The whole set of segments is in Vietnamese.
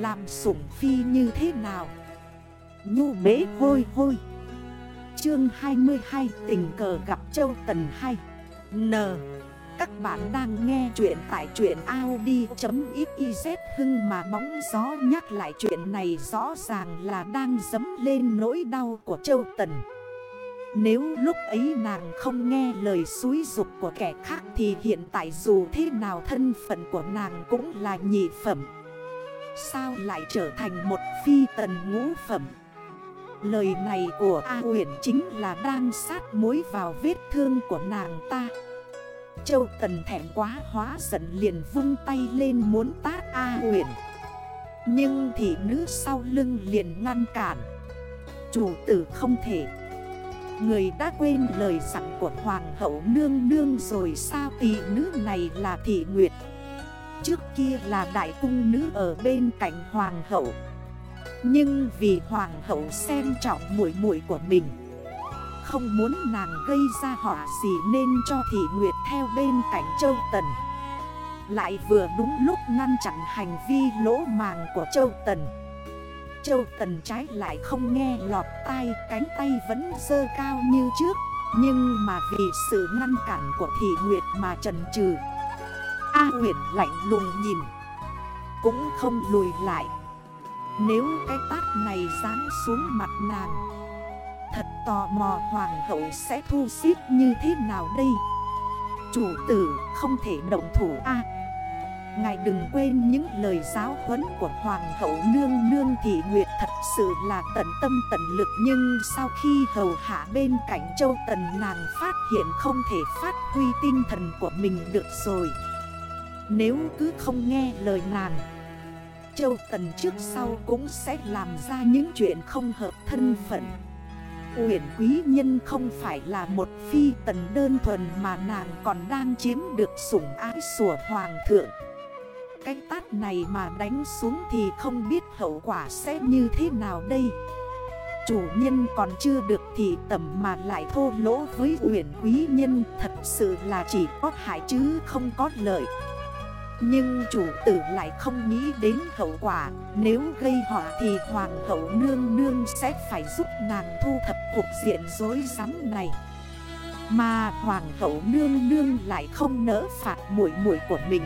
Làm sủng phi như thế nào? Nhu bế hôi hôi. Chương 22 tình cờ gặp Châu Tần 2 N. Các bạn đang nghe chuyện tại chuyện Audi.xyz Hưng mà bóng gió nhắc lại chuyện này rõ ràng là đang dấm lên nỗi đau của Châu Tần. Nếu lúc ấy nàng không nghe lời xúi dục của kẻ khác Thì hiện tại dù thế nào thân phận của nàng cũng là nhị phẩm. Sao lại trở thành một phi tần ngũ phẩm? Lời này của A Uyển chính là đang sát mối vào vết thương của nàng ta. Châu Tần thẹn quá hóa giận liền vung tay lên muốn tát A Uyển. Nhưng thị nữ sau lưng liền ngăn cản. Chủ tử không thể. Người đã quên lời dặn của Hoàng hậu nương nương rồi sao? Tỷ nữ này là thị nguyệt. Trước kia là đại cung nữ ở bên cạnh Hoàng hậu. Nhưng vì hoàng hậu xem trọng muội muội của mình, Không muốn nàng gây ra họa gì nên cho thị nguyệt theo bên cạnh châu tần. Lại vừa đúng lúc ngăn chặn hành vi lỗ màng của châu tần. Châu tần trái lại không nghe lọt tai, Cánh tay vẫn dơ cao như trước. Nhưng mà vì sự ngăn cản của thị nguyệt mà trần trừ A huyệt lạnh lùng nhìn. Cũng không lùi lại. Nếu cái tát này ráng xuống mặt nàng, Thật tò mò hoàng hậu sẽ thu xếp như thế nào đây? Chủ tử không thể động thủ a. Ngài đừng quên những lời giáo huấn của Hoàng hậu nương nương thị nguyệt thật sự là tận tâm tận lực. Nhưng sau khi hầu hạ bên cạnh châu tần, nàng phát hiện không thể phát huy tinh thần của mình được rồi. Nếu cứ không nghe lời nàng, Châu Tần trước sau cũng sẽ làm ra những chuyện không hợp thân phận. Uyển quý nhân không phải là một phi tần đơn thuần mà nàng còn đang chiếm được sủng ái sủa hoàng thượng. Cái tát này mà đánh xuống thì không biết hậu quả sẽ như thế nào đây. Chủ nhân còn chưa được thì tầm mà lại thô lỗ với uyển quý nhân, Thật sự là chỉ có hại chứ không có lợi nhưng chủ tử lại không nghĩ đến hậu quả. Nếu gây họa thì hoàng hậu nương nương sẽ phải giúp nàng thu thập cuộc diện dối rắm này. Mà hoàng hậu nương nương lại không nỡ phạt muội muội của mình.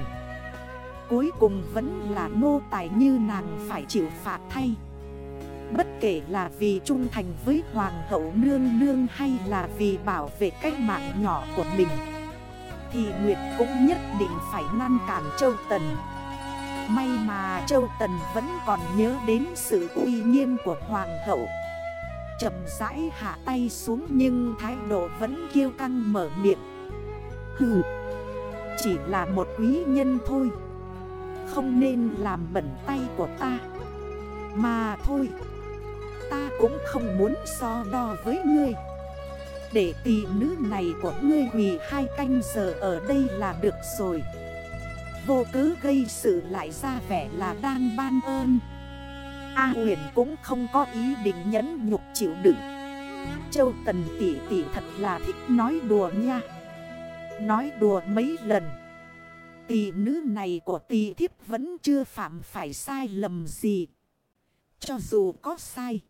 Cuối cùng vẫn là nô tài như nàng phải chịu phạt thay. Bất kể là vì trung thành với hoàng hậu nương nương hay là vì bảo vệ cách mạng nhỏ của mình thì Nguyệt cũng nhất định phải ngăn cản Châu Tần. May mà Châu Tần vẫn còn nhớ đến sự uy nghiêm của Hoàng hậu. Chầm rãi hạ tay xuống nhưng thái độ vẫn kiêu căng mở miệng. Hừ, Chỉ là một quý nhân thôi. Không nên làm bẩn tay của ta. Mà thôi, Ta cũng không muốn so đo với ngươi để tỷ nữ này của ngươi hủy hai canh giờ ở đây là được rồi. Vô cứ gây sự lại ra vẻ là đang ban ơn. A huyền cũng không có ý định nhẫn nhục chịu đựng. Châu Tần tỷ tỷ thật là thích nói đùa nha. Nói đùa mấy lần. Tỷ nữ này của tỷ thiếp vẫn chưa phạm phải sai lầm gì. Cho dù có sai,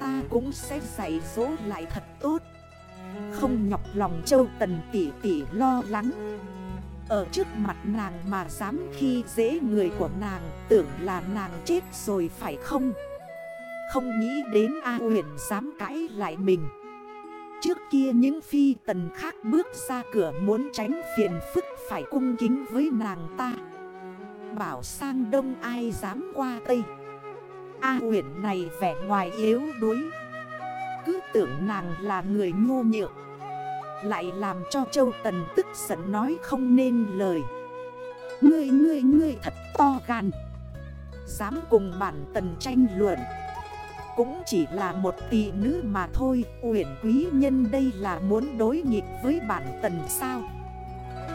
Ta cũng sẽ dạy dỗ lại thật tốt không nhọc lòng châu tần tỷ tỷ lo lắng. Ở trước mặt nàng mà dám khi dễ người của nàng, Tưởng là nàng chết rồi phải không? Không nghĩ đến A huyền dám cãi lại mình. Trước kia những phi tần khác bước ra cửa muốn tránh phiền phức phải cung kính với nàng ta. Bảo sang đông ai dám qua tây? A huyền này vẻ ngoài yếu đuối. Cứ tưởng nàng là người ngô nhượng lại làm cho Châu Tần tức giận nói không nên lời. Ngươi ngươi ngươi thật to gan. Dám cùng bản tần tranh luận. Cũng chỉ là một tỷ nữ mà thôi, Uyển quý nhân đây là muốn đối nghịch với bản tần sao?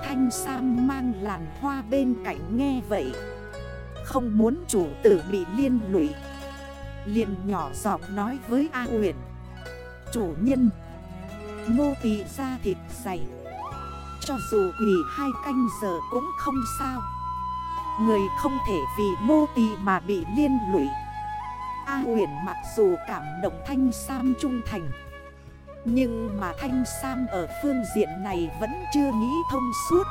Thanh Sam mang làn hoa bên cạnh nghe vậy. Không muốn chủ tử bị liên lụy. Liền nhỏ giọng nói với A Uyển. Chủ nhân Ngô tỳ ra thịt dày. Cho dù quỷ hai canh giờ cũng không sao. Người không thể vì nô tỳ mà bị liên lụy. A huyền mặc dù cảm động Thanh Sam trung thành, Nhưng mà Thanh Sam ở phương diện này vẫn chưa nghĩ thông suốt.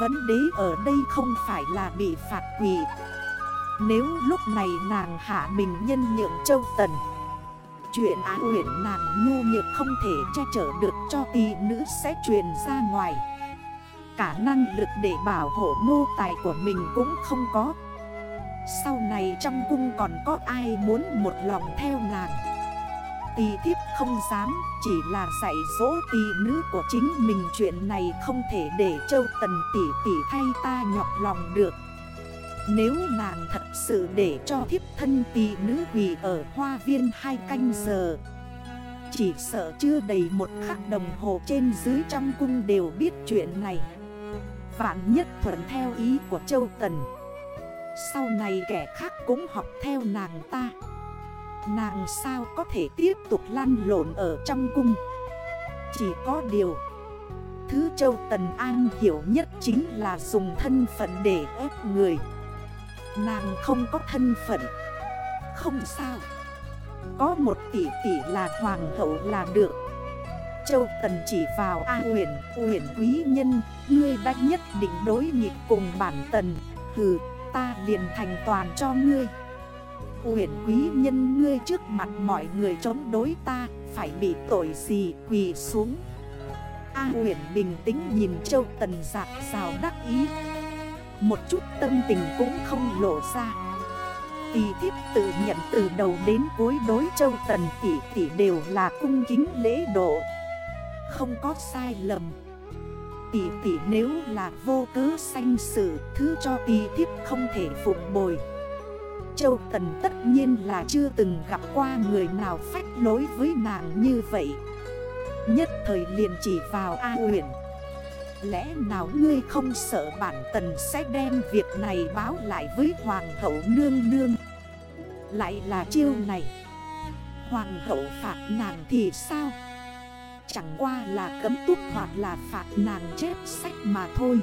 Vấn đế ở đây không phải là bị phạt quỷ Nếu lúc này nàng hạ mình nhân nhượng châu tần Chuyện á huyện nàng ngu nhược không thể che chở được cho tỷ nữ sẽ truyền ra ngoài. Cả năng lực để bảo hộ nô tài của mình cũng không có. Sau này trong cung còn có ai muốn một lòng theo nàng? Tì thiếp không dám, Chỉ là dạy dỗ tì nữ của chính mình Chuyện này không thể để châu tần tỷ tỷ thay ta nhọc lòng được. Nếu nàng thật sự để cho thiếp thân tỷ nữ quỷ ở hoa viên hai canh giờ, Chỉ sợ chưa đầy một khắc đồng hồ trên dưới trong cung đều biết chuyện này. Vạn nhất thuận theo ý của châu tần, Sau này kẻ khác cũng học theo nàng ta. Nàng sao có thể tiếp tục lăn lộn ở trong cung? Chỉ có điều, Thứ châu Tần An hiểu nhất chính là dùng thân phận để ép người. Nàng không có thân phận. Không sao. Có một tỷ tỷ là hoàng hậu là được. Châu Tần chỉ vào A huyền, huyền quý nhân Ngươi đã nhất định đối nghịch cùng bản tần. Hừ, ta liền thành toàn cho ngươi. Huyền quý nhân ngươi trước mặt mọi người chống đối ta Phải bị tội gì quỳ xuống? A huyền bình tĩnh nhìn châu tần giạc rào đắc ý. Một chút tâm tình cũng không lộ ra. Tỳ thiếp tự nhận từ đầu đến cuối đối châu tần tỷ tỷ đều là cung kính lễ độ. Không có sai lầm. Tỷ tỷ nếu là vô cớ sanh sự, Thứ cho tỷ thiếp không thể phục bồi. Châu Tần tất nhiên là chưa từng gặp qua người nào phách lối với nàng như vậy. Nhất thời liền chỉ vào A huyền Lẽ nào ngươi không sợ bản tần sẽ đem việc này báo lại với Hoàng hậu nương nương? Lại là chiêu này. Hoàng hậu phạt nàng thì sao? Chẳng qua là cấm túc hoặc là phạt nàng chết sách mà thôi.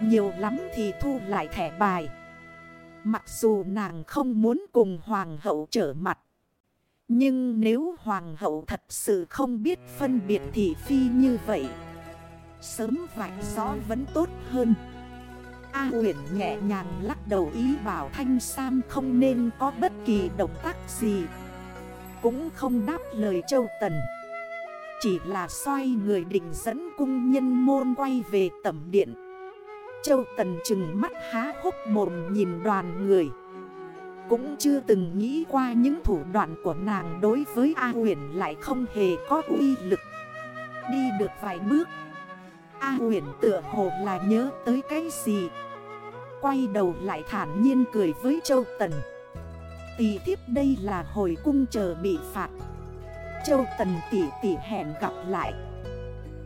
Nhiều lắm thì thu lại thẻ bài. Mặc dù nàng không muốn cùng hoàng hậu trở mặt. Nhưng nếu hoàng hậu thật sự không biết phân biệt thị phi như vậy. Sớm vạch gió vẫn tốt hơn. A huyền nhẹ nhàng lắc đầu ý bảo Thanh Sam không nên có bất kỳ động tác gì. Cũng không đáp lời Châu Tần. Chỉ là xoay người định dẫn cung nhân môn quay về tẩm điện. Châu Tần chừng mắt há hốc mồm nhìn đoàn người Cũng chưa từng nghĩ qua những thủ đoạn của nàng đối với A huyền lại không hề có uy lực Đi được vài bước A huyền tựa hồ là nhớ tới cái gì? Quay đầu lại thản nhiên cười với Châu Tần. Tỷ thiếp đây là hồi cung chờ bị phạt. Châu Tần tỷ tỷ hẹn gặp lại.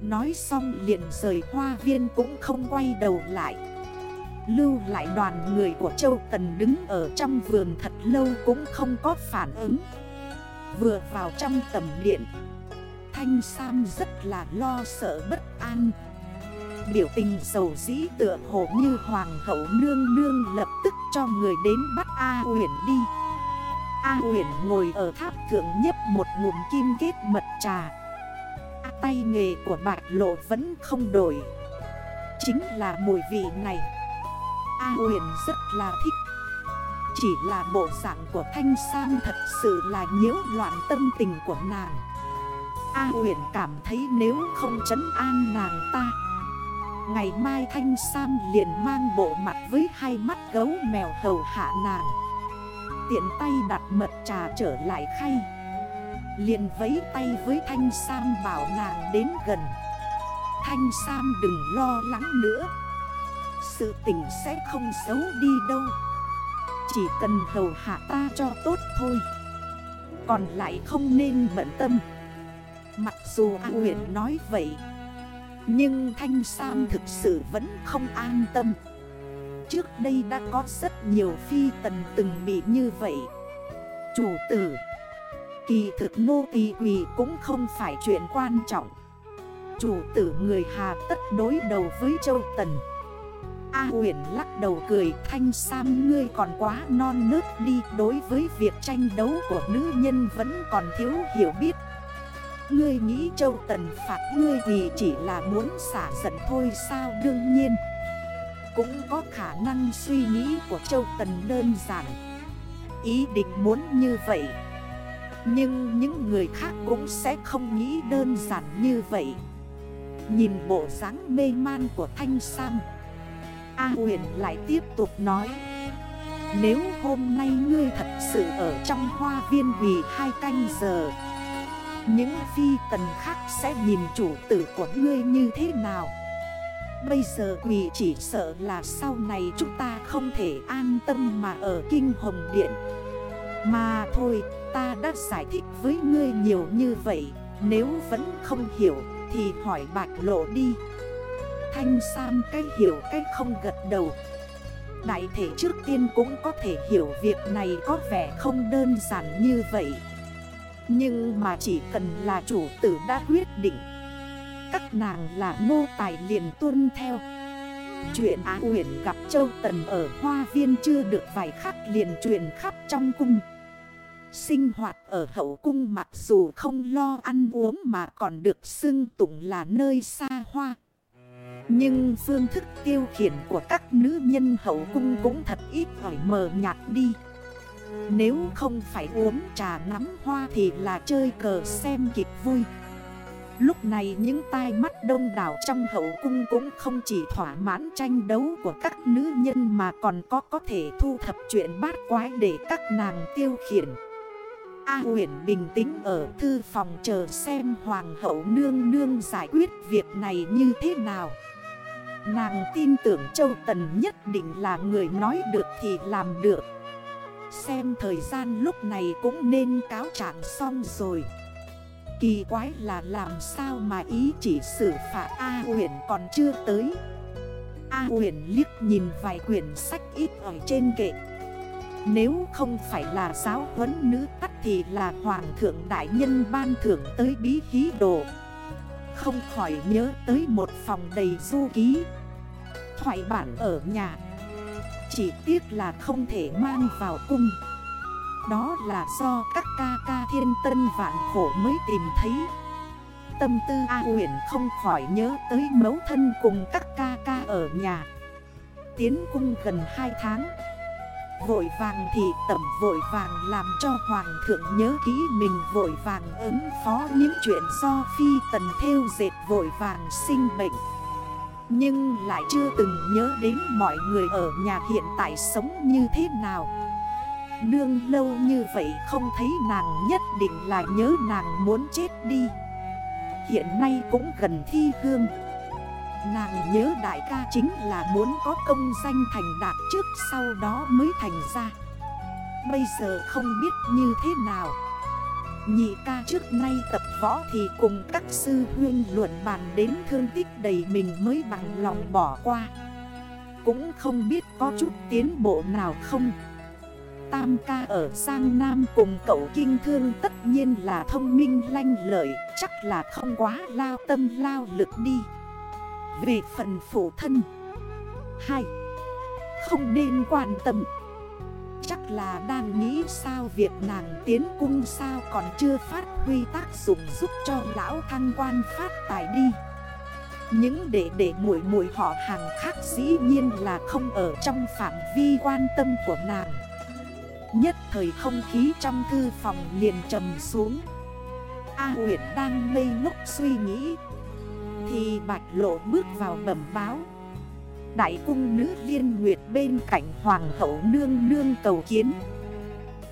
Nói xong liền rời hoa viên cũng không quay đầu lại. Lưu lại đoàn người của Châu Tần đứng ở trong vườn thật lâu cũng không có phản ứng. Vừa vào trong tầm điện, Thanh Sam rất là lo sợ bất an Biểu tình sầu dĩ tựa hồ như hoàng hậu nương nương lập tức cho người đến bắt A huyền đi. A huyền ngồi ở tháp thượng nhấp một ngụm kim kết mật trà. Tay nghề của bạch lộ vẫn không đổi. Chính là mùi vị này. A huyền rất là thích. Chỉ là bộ dạng của Thanh Sam thật sự là nhiễu loạn tâm tình của nàng. A huyền cảm thấy nếu không chấn an nàng ta Ngày mai Thanh Sam liền mang bộ mặt với hai mắt gấu mèo hầu hạ nàng. Tiện tay đặt mật trà trở lại khay. Liền vấy tay với Thanh Sam bảo nàng đến gần. Thanh Sam đừng lo lắng nữa. Sự tình sẽ không xấu đi đâu. Chỉ cần hầu hạ ta cho tốt thôi. Còn lại không nên bận tâm. Mặc dù A Huyền nói vậy nhưng Thanh Sam thực sự vẫn không an tâm. Trước đây đã có rất nhiều phi tần từng bị như vậy. Chủ tử, Kỳ thực nô tỳ quỳ cũng không phải chuyện quan trọng. Chủ tử người Hà tất đối đầu với Châu Tần. A huyền lắc đầu cười, Thanh Sam, ngươi còn quá non nước đi, Đối với việc tranh đấu của nữ nhân vẫn còn thiếu hiểu biết. Ngươi nghĩ Châu Tần phạt ngươi vì chỉ là muốn xả giận thôi sao? Đương nhiên, Cũng có khả năng suy nghĩ của Châu Tần đơn giản. Ý định muốn như vậy. Nhưng những người khác cũng sẽ không nghĩ đơn giản như vậy. Nhìn bộ dáng mê man của Thanh Sam, A huyền lại tiếp tục nói, Nếu hôm nay ngươi thật sự ở trong hoa viên vì hai canh giờ những phi tần khác sẽ nhìn chủ tử của ngươi như thế nào? Bây giờ quỷ chỉ sợ là sau này chúng ta không thể an tâm mà ở Kinh Hồng Điện. Mà thôi, ta đã giải thích với ngươi nhiều như vậy, Nếu vẫn không hiểu thì hỏi bạch lộ đi. Thanh Sam cái hiểu cái không gật đầu. Đại thể trước tiên cũng có thể hiểu việc này có vẻ không đơn giản như vậy. Nhưng mà chỉ cần là chủ tử đã quyết định. Các nàng là nô tài liền tuân theo. Chuyện Á Uyển gặp Châu Tần ở Hoa Viên chưa được vài khắc liền truyền khắp trong cung. Sinh hoạt ở hậu cung mặc dù không lo ăn uống mà còn được xưng tụng là nơi xa hoa. Nhưng phương thức tiêu khiển của các nữ nhân hậu cung cũng thật ít hỏi mờ nhạt đi. Nếu không phải uống trà ngắm hoa thì là chơi cờ xem kịch vui Lúc này những tai mắt đông đảo trong hậu cung cũng không chỉ thỏa mãn tranh đấu của các nữ nhân mà còn có có thể thu thập chuyện bát quái để các nàng tiêu khiển. A huyền bình tĩnh ở thư phòng chờ xem hoàng hậu nương nương giải quyết việc này như thế nào. Nàng tin tưởng Châu Tần nhất định là người nói được thì làm được Xem thời gian lúc này cũng nên cáo trạng xong rồi. Kỳ quái là làm sao mà ý chỉ xử phạt A huyền còn chưa tới. A huyền liếc nhìn vài quyển sách ít ở trên kệ. Nếu không phải là giáo huấn nữ tắt thì là hoàng thượng đại nhân ban thưởng tới bí khí đồ. Không khỏi nhớ tới một phòng đầy du ký. Thoại bản ở nhà. Chỉ tiếc là không thể mang vào cung. Đó là do các ca ca thiên tân vạn khổ mới tìm thấy. Tâm tư A nguyễn không khỏi nhớ tới mấu thân cùng các ca ca ở nhà. Tiến cung gần 2 tháng. Vội vàng thì tẩm vội vàng làm cho hoàng thượng nhớ kỹ mình vội vàng ứng phó những chuyện do phi tần theo dệt vội vàng sinh bệnh nhưng lại chưa từng nhớ đến mọi người ở nhà hiện tại sống như thế nào. Nương lâu như vậy không thấy nàng nhất định là nhớ nàng muốn chết đi. Hiện nay cũng gần thi hương. Nàng nhớ đại ca chính là muốn có công danh thành đạt trước sau đó mới thành ra. Bây giờ không biết như thế nào. Nhị ca trước nay tập võ thì cùng các sư huyên luận bàn đến thương tích đầy mình mới bằng lòng bỏ qua. Cũng không biết có chút tiến bộ nào không. Tam ca ở sang Nam cùng cậu kinh thương tất nhiên là thông minh lanh lợi, Chắc là không quá lao tâm lao lực đi. Về phần phụ thân, hai, Không nên quan tâm. Chắc là đang nghĩ sao việc nàng tiến cung sao còn chưa phát huy tác dụng giúp cho lão thăng quan phát tài đi. Những đệ đệ muội muội họ hàng khác dĩ nhiên là không ở trong phạm vi quan tâm của nàng. Nhất thời không khí trong thư phòng liền trầm xuống. A Uyển đang ngây ngốc suy nghĩ. Thì Bạch Lộ bước vào bẩm báo. Đại cung nữ liên nguyệt bên cạnh Hoàng hậu nương nương cầu kiến.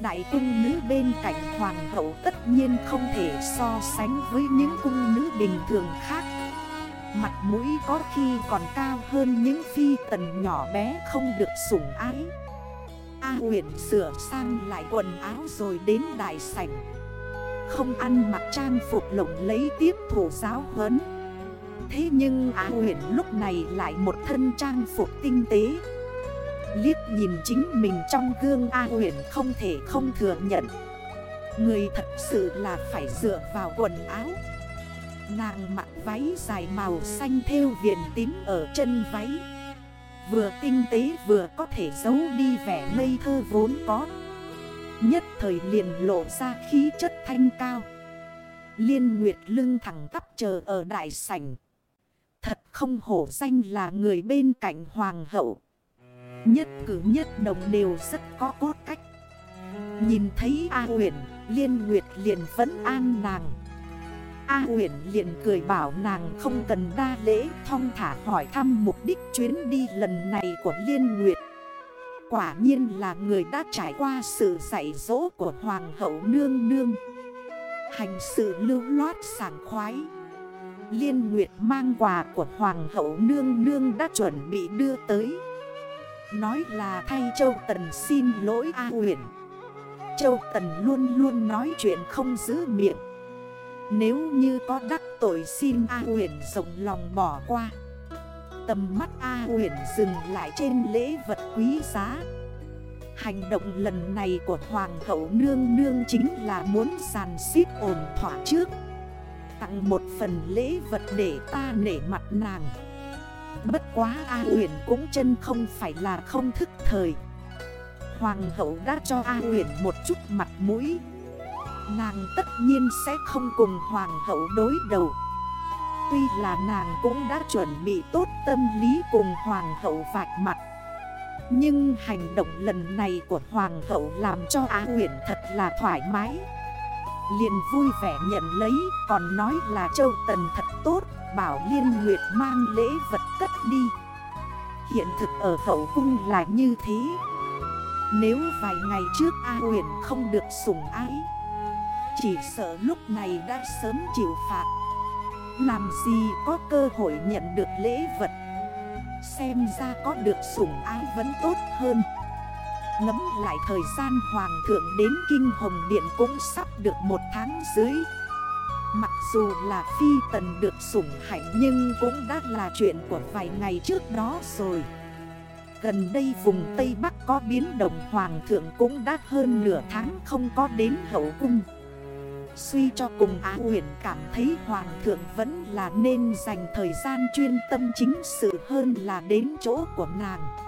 Đại cung nữ bên cạnh Hoàng hậu tất nhiên không thể so sánh với những cung nữ bình thường khác. Mặt mũi có khi còn cao hơn những phi tần nhỏ bé không được sủng ái. A huyện sửa sang lại quần áo rồi đến đại sảnh. Không ăn mặc trang phục lộng lấy tiếp thủ giáo huấn. Thế nhưng Á huyền lúc này lại một thân trang phục tinh tế. Liếc nhìn chính mình trong gương A huyền không thể không thừa nhận. Người thật sự là phải dựa vào quần áo. Nàng mặc váy dài màu xanh theo viền tím ở chân váy. Vừa tinh tế vừa có thể giấu đi vẻ ngây thơ vốn có. Nhất thời liền lộ ra khí chất thanh cao. Liên Nguyệt lưng thẳng tắp chờ ở đại sảnh. Thật không hổ danh là người bên cạnh hoàng hậu. Nhất cử nhất động đều rất có cốt cách. Nhìn thấy A huyền Liên Nguyệt liền vẫn an nàng. A huyền liền cười bảo nàng không cần đa lễ, Thong thả hỏi thăm mục đích chuyến đi lần này của Liên Nguyệt. Quả nhiên là người đã trải qua sự dạy dỗ của Hoàng hậu Nương Nương. Hành sự lưu loát sảng khoái. Liên Nguyệt mang quà của Hoàng hậu Nương Nương đã chuẩn bị đưa tới. Nói là, thay Châu Tần xin lỗi A huyền Châu Tần luôn luôn nói chuyện không giữ miệng. Nếu như có đắc tội xin A huyền rộng lòng bỏ qua. Tầm mắt A huyền dừng lại trên lễ vật quý giá. Hành động lần này của Hoàng hậu Nương Nương chính là muốn sàn xít ổn thỏa trước. Tặng một phần lễ vật để ta nể mặt nàng. Bất quá A huyền cũng chân không phải là không thức thời. Hoàng hậu đã cho A huyền một chút mặt mũi. Nàng tất nhiên sẽ không cùng hoàng hậu đối đầu. Tuy là nàng cũng đã chuẩn bị tốt tâm lý cùng hoàng hậu vạch mặt. Nhưng hành động lần này của hoàng hậu làm cho Á huyền thật là thoải mái liền vui vẻ nhận lấy, Còn nói là châu tần thật tốt, Bảo liên nguyệt mang lễ vật cất đi. Hiện thực ở hậu cung là như thế. Nếu vài ngày trước A huyền không được sủng ái, Chỉ sợ lúc này đã sớm chịu phạt. Làm gì có cơ hội nhận được lễ vật? Xem ra có được sủng ái vẫn tốt hơn. Ngấm lại thời gian hoàng thượng đến Kinh Hồng Điện cũng sắp được một tháng dưới. Mặc dù là phi tần được sủng hạnh nhưng cũng đã là chuyện của vài ngày trước đó rồi. Gần đây vùng Tây Bắc có biến động, hoàng thượng cũng đã hơn nửa tháng không có đến hậu cung. Suy cho cùng Á huyền cảm thấy hoàng thượng vẫn là nên dành thời gian chuyên tâm chính sự hơn là đến chỗ của nàng.